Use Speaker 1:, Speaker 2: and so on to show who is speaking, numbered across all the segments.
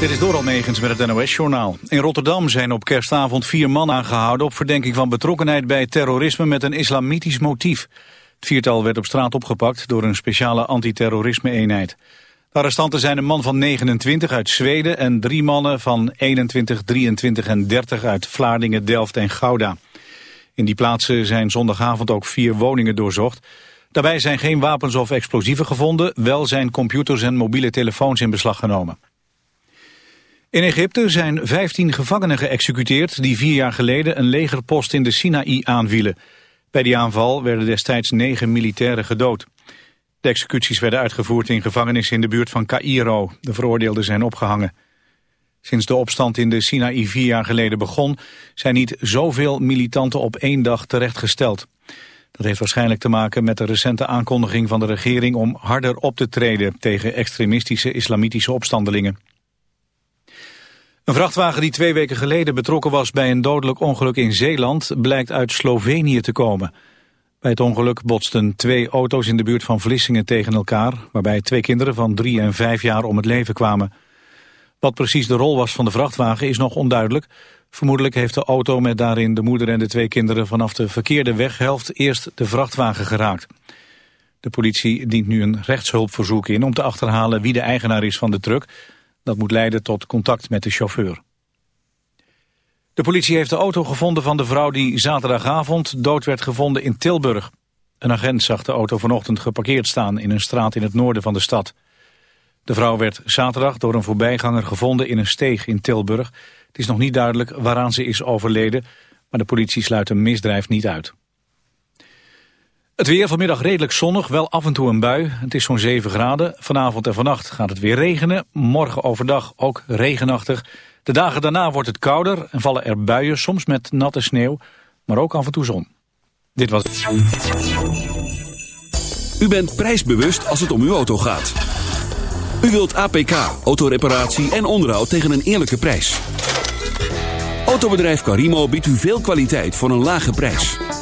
Speaker 1: Dit is Doral Negens met het NOS-journaal. In Rotterdam zijn op kerstavond vier mannen aangehouden... op verdenking van betrokkenheid bij terrorisme met een islamitisch motief. Het viertal werd op straat opgepakt door een speciale antiterrorisme-eenheid. De arrestanten zijn een man van 29 uit Zweden... en drie mannen van 21, 23 en 30 uit Vlaardingen, Delft en Gouda. In die plaatsen zijn zondagavond ook vier woningen doorzocht... Daarbij zijn geen wapens of explosieven gevonden, wel zijn computers en mobiele telefoons in beslag genomen. In Egypte zijn 15 gevangenen geëxecuteerd die vier jaar geleden een legerpost in de Sinaï aanvielen. Bij die aanval werden destijds negen militairen gedood. De executies werden uitgevoerd in gevangenissen in de buurt van Cairo. De veroordeelden zijn opgehangen. Sinds de opstand in de Sinaï vier jaar geleden begon... zijn niet zoveel militanten op één dag terechtgesteld. Dat heeft waarschijnlijk te maken met de recente aankondiging van de regering... om harder op te treden tegen extremistische islamitische opstandelingen. Een vrachtwagen die twee weken geleden betrokken was bij een dodelijk ongeluk in Zeeland blijkt uit Slovenië te komen. Bij het ongeluk botsten twee auto's in de buurt van Vlissingen tegen elkaar, waarbij twee kinderen van drie en vijf jaar om het leven kwamen. Wat precies de rol was van de vrachtwagen is nog onduidelijk. Vermoedelijk heeft de auto met daarin de moeder en de twee kinderen vanaf de verkeerde weghelft eerst de vrachtwagen geraakt. De politie dient nu een rechtshulpverzoek in om te achterhalen wie de eigenaar is van de truck. Dat moet leiden tot contact met de chauffeur. De politie heeft de auto gevonden van de vrouw die zaterdagavond dood werd gevonden in Tilburg. Een agent zag de auto vanochtend geparkeerd staan in een straat in het noorden van de stad. De vrouw werd zaterdag door een voorbijganger gevonden in een steeg in Tilburg. Het is nog niet duidelijk waaraan ze is overleden, maar de politie sluit een misdrijf niet uit. Het weer vanmiddag redelijk zonnig, wel af en toe een bui. Het is zo'n 7 graden. Vanavond en vannacht gaat het weer regenen. Morgen overdag ook regenachtig. De dagen daarna wordt het kouder en vallen er buien, soms met natte sneeuw, maar ook af en toe zon. Dit was.
Speaker 2: U bent prijsbewust als het om uw auto gaat. U wilt APK, autoreparatie en onderhoud tegen een eerlijke prijs. Autobedrijf Carimo biedt u veel kwaliteit voor een lage prijs.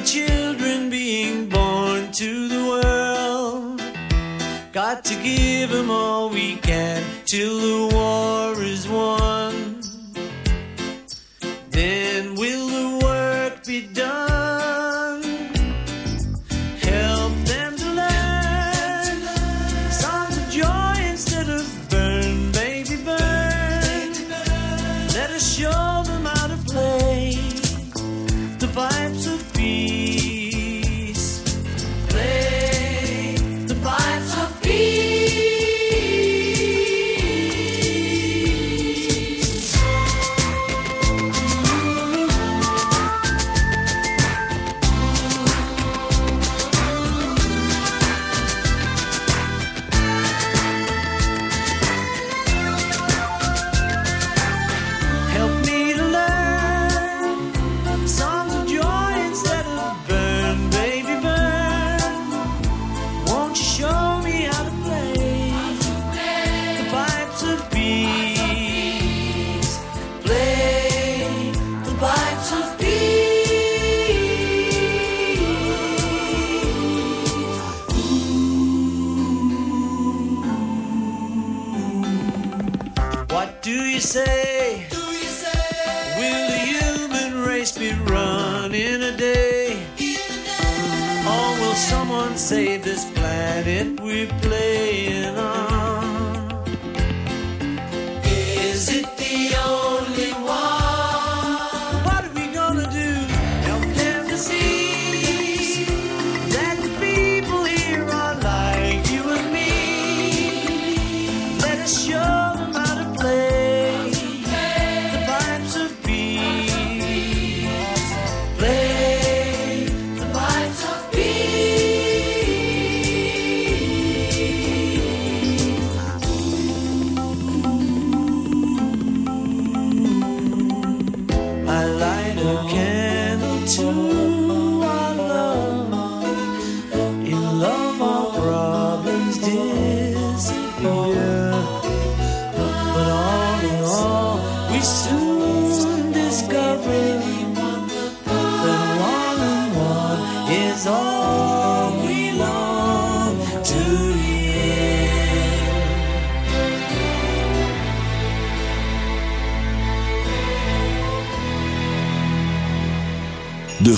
Speaker 3: De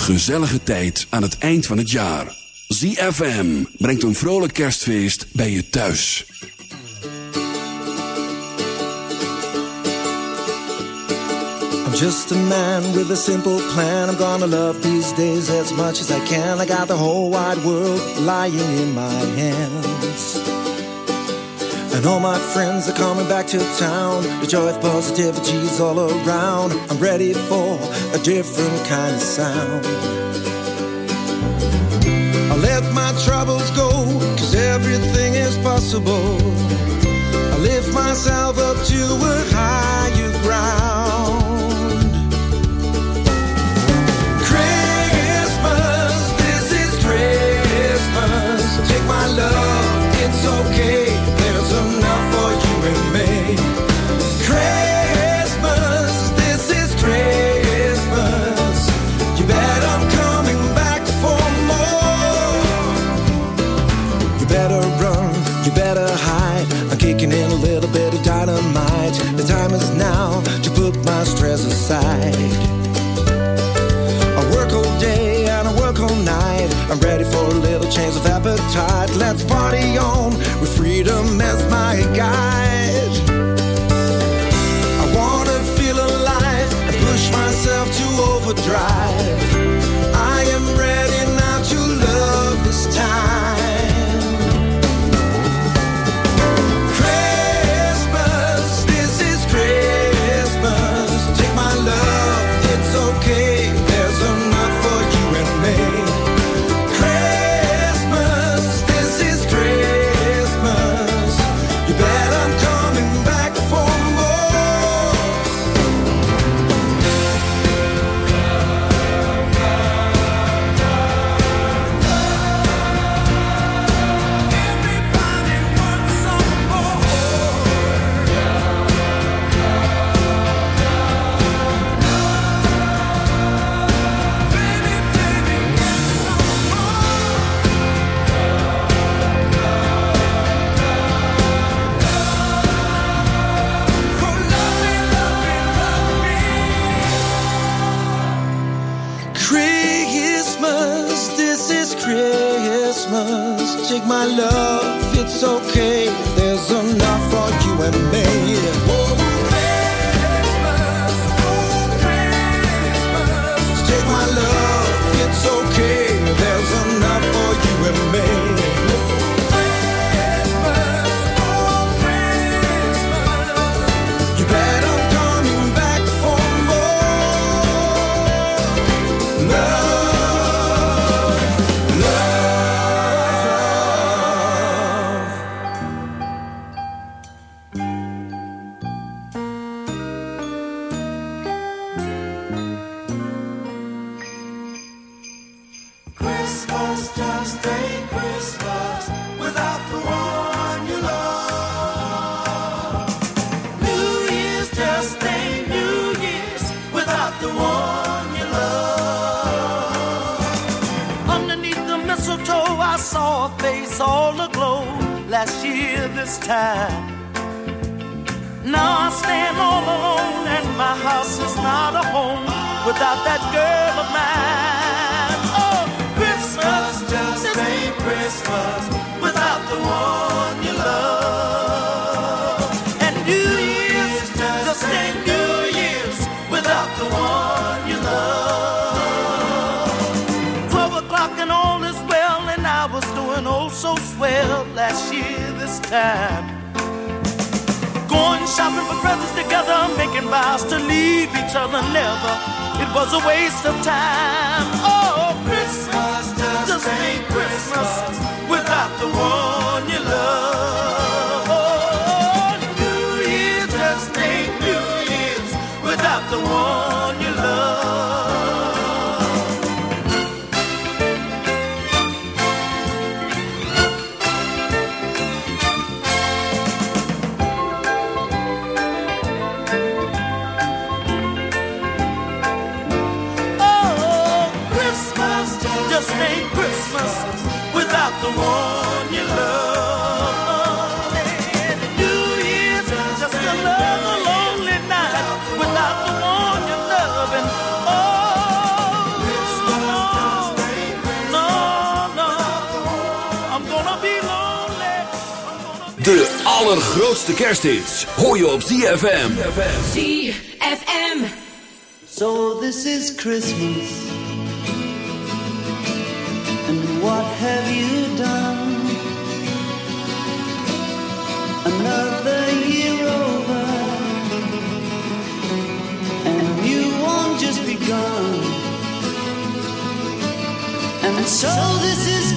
Speaker 3: gezellige tijd aan het eind van het jaar. ZFM brengt een vrolijk kerstfeest bij je thuis.
Speaker 4: I'm just a man with a simple plan. I'm gonna love these days as much as I can. I got the whole wide world lying in my hands. And all my friends are coming back to town. The joy of positivity is all around. I'm ready for a different kind of sound. I let my troubles go, cause everything is possible. I lift myself up to a higher ground. Christmas, this is Christmas. Take my love,
Speaker 5: just ain't Christmas without the one you love.
Speaker 6: And New Year's just another lonely night without the one you love. And oh, no, no, I'm gonna be lonely.
Speaker 2: De allergrootste kersthits hoor je op ZFM.
Speaker 7: ZFM.
Speaker 3: So this is Christmas. what have you done? Another year over, and
Speaker 8: a new one just begun. And
Speaker 3: so this is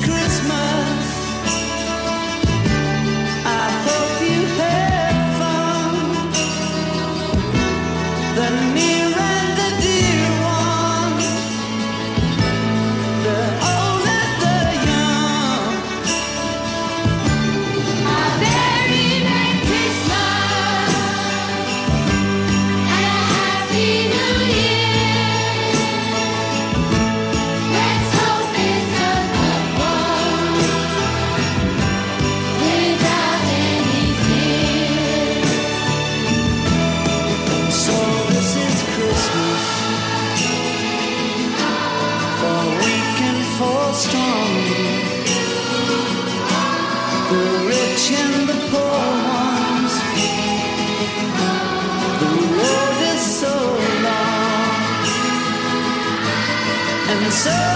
Speaker 3: So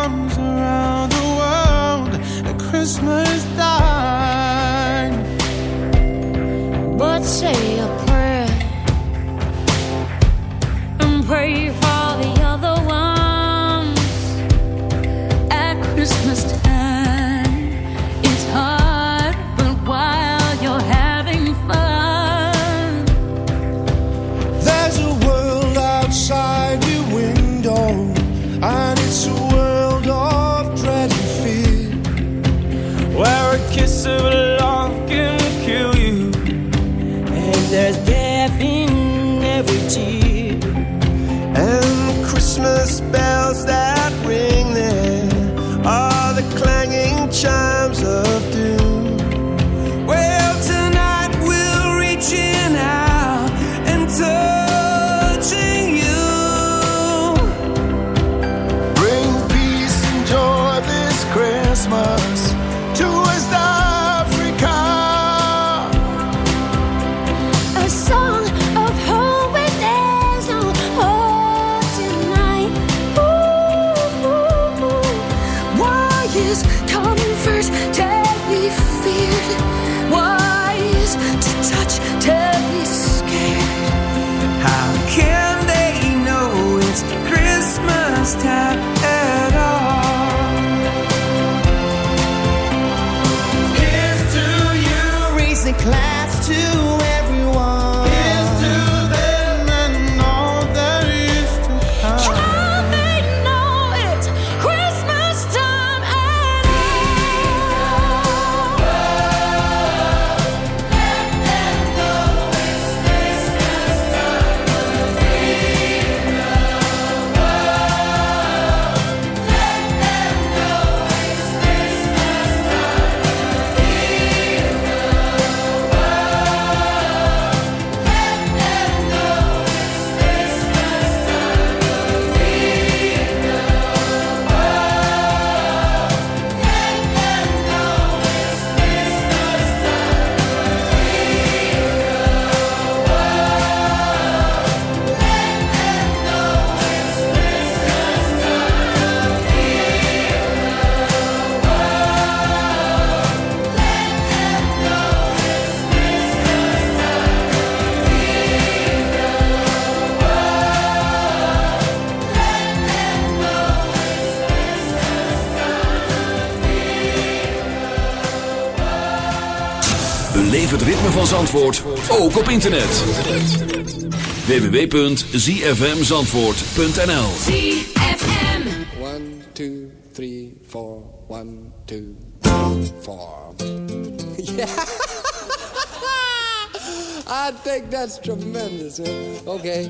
Speaker 9: Christmas
Speaker 3: van Zandvoort ook op internet. www.zfmzandvoort.nl
Speaker 10: ZFM.
Speaker 11: One, two, three, four. One, two, four. Yeah. I think that's tremendous. man. Okay.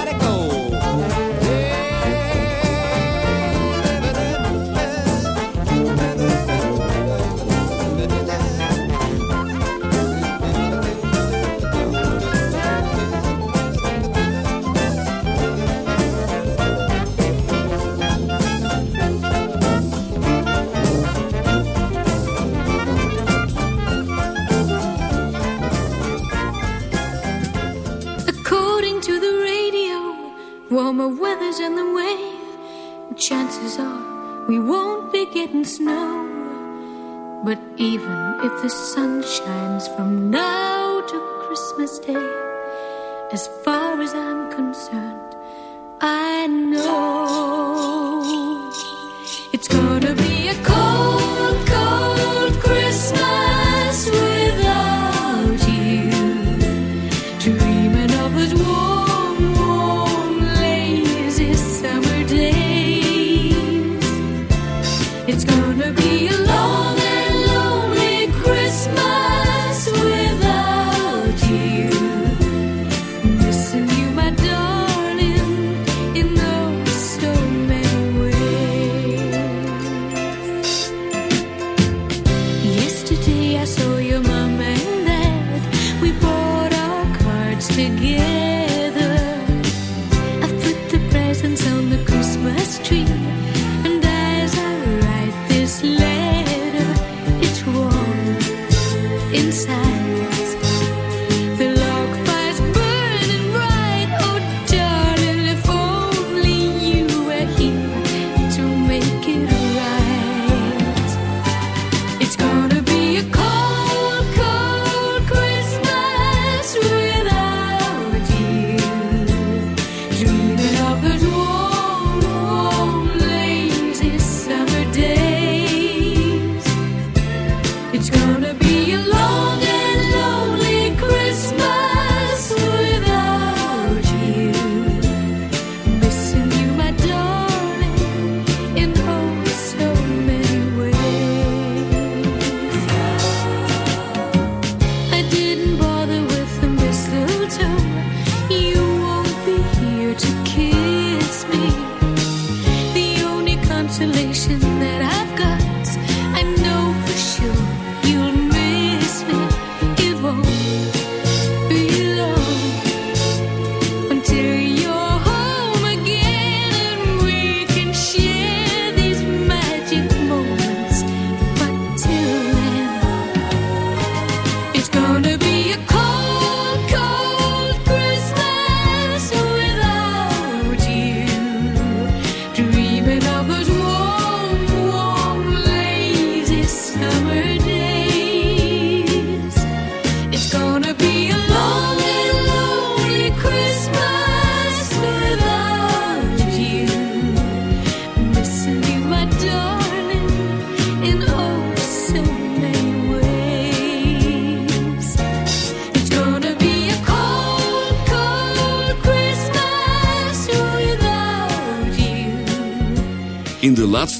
Speaker 10: getting snow. But even if the sun shines from now to Christmas Day, as far as I'm concerned, I know it's gonna be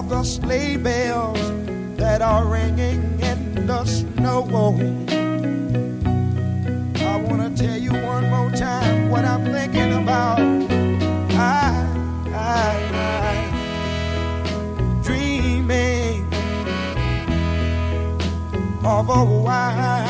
Speaker 12: all the sleigh bells
Speaker 13: that are ringing in the snow. I want to tell you one more time what I'm thinking about. I, I, I, dreaming of a white.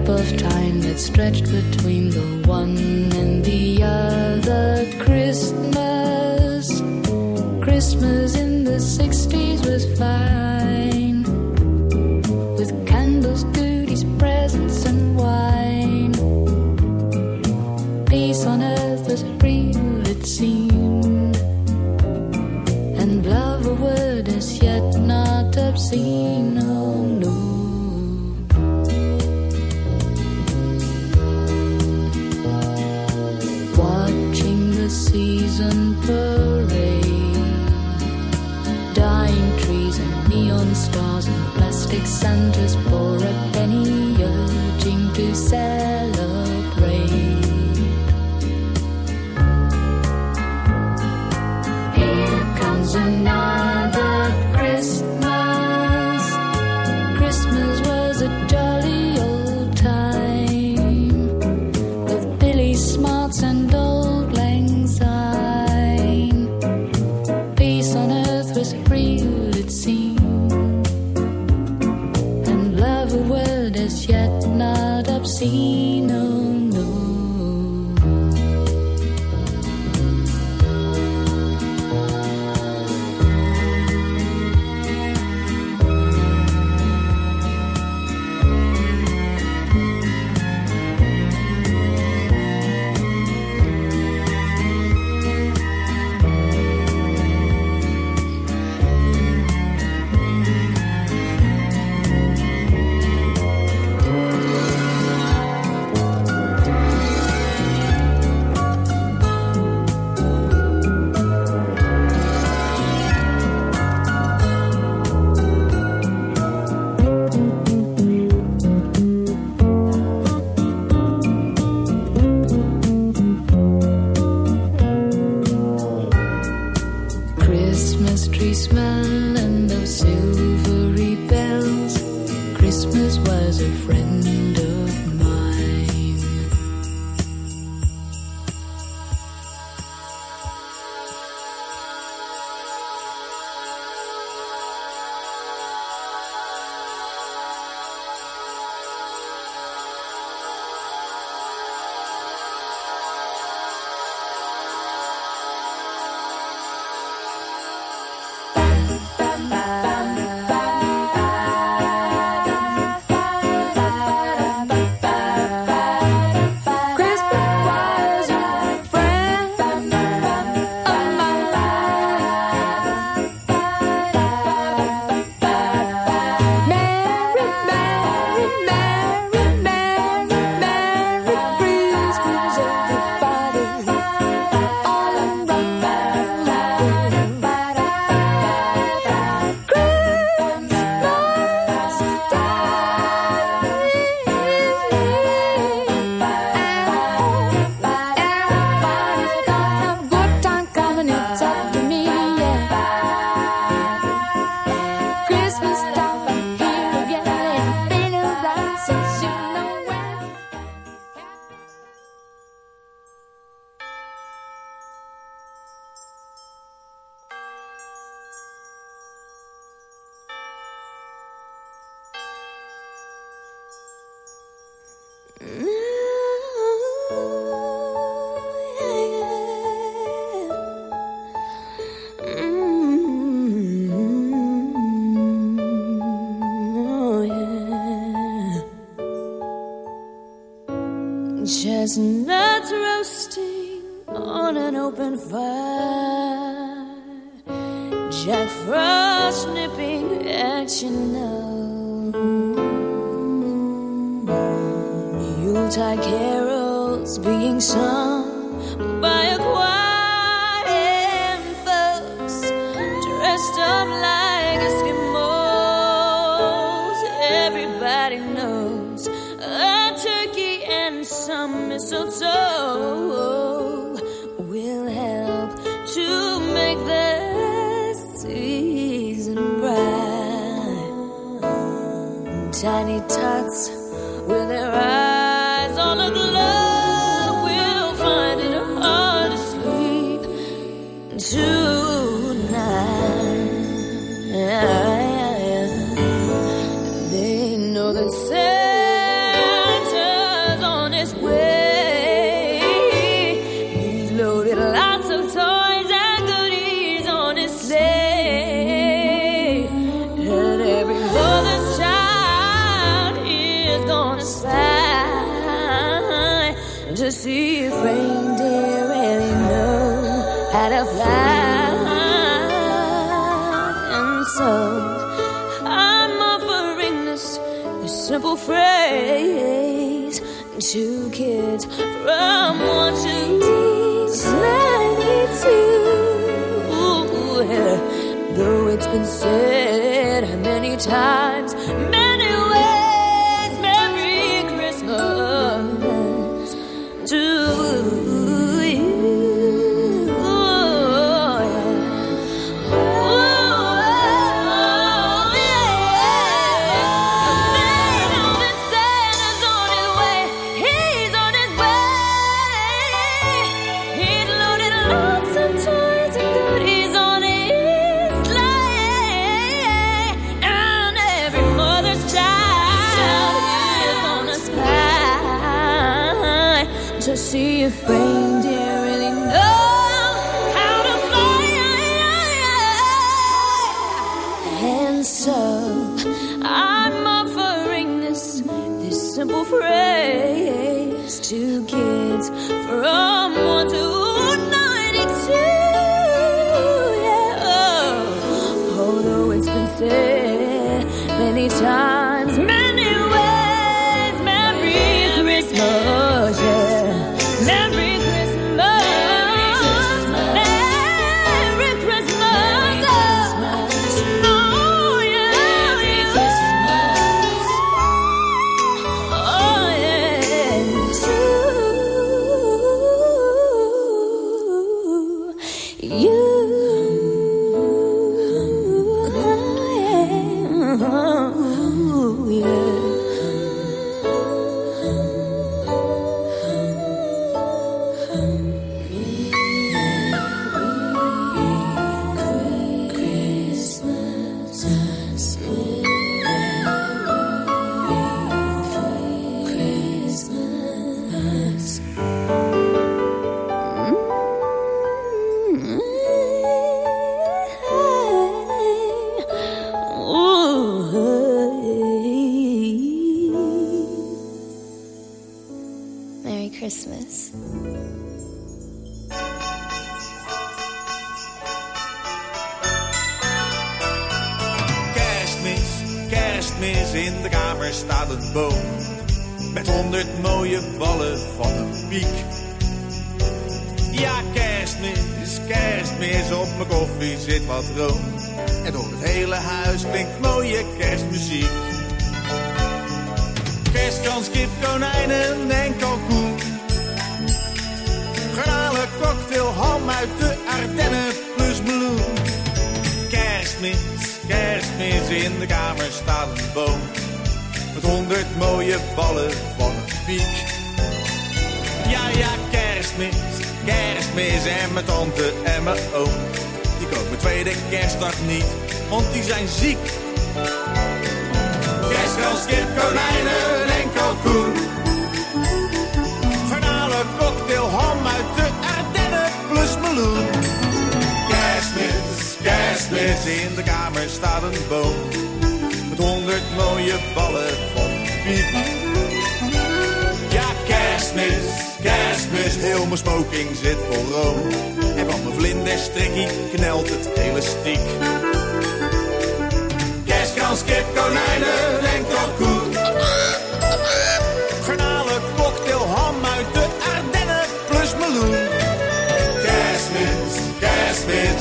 Speaker 10: gap of time that stretched between the one and the other Christmas. Christmas in the 60s was fine.
Speaker 7: Chestnuts roasting on an open fire. Jack Frost nipping at your nose. Yuletide carols being sung by a choir infants dressed up like Eskimos. Everybody knows a turkey and some mistletoe will help to make the season bright. Tiny tots been said many times.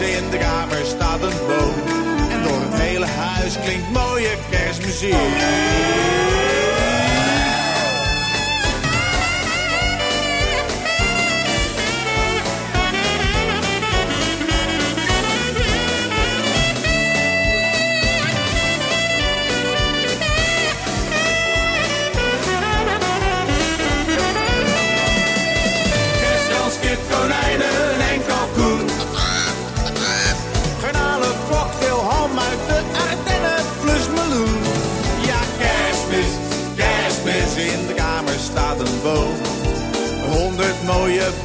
Speaker 14: In de kamer staat een boom. En door het hele huis klinkt mooie kerstmuziek.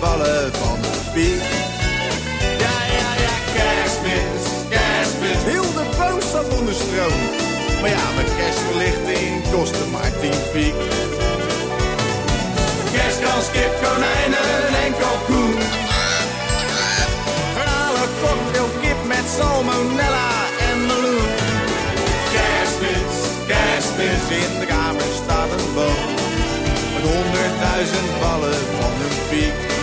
Speaker 14: Ballen van de piek. Ja, ja, ja, kerstmis, kerstmis, heel de boom staat onder stroom. Maar ja, mijn kerstverlichting kostte maar tien piek. Kerstkans, kip, konijnen en kalkoen. Garnalen, cocktail, kip met salmonella en meloen. Kerstmis, kerstmis, in de kamer staat een boom. Met honderdduizend ballen van een piek.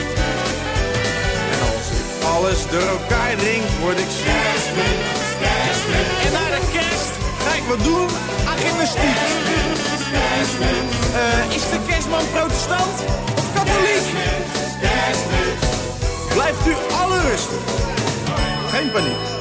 Speaker 14: Alles door elkaar drink, word ik. Kerstmis, kerstmis. En naar de kerst ga ik wat doen aan gymnastiek. Eh, is de kerstman protestant of katholiek? Blijft u alle rustig. Geen paniek.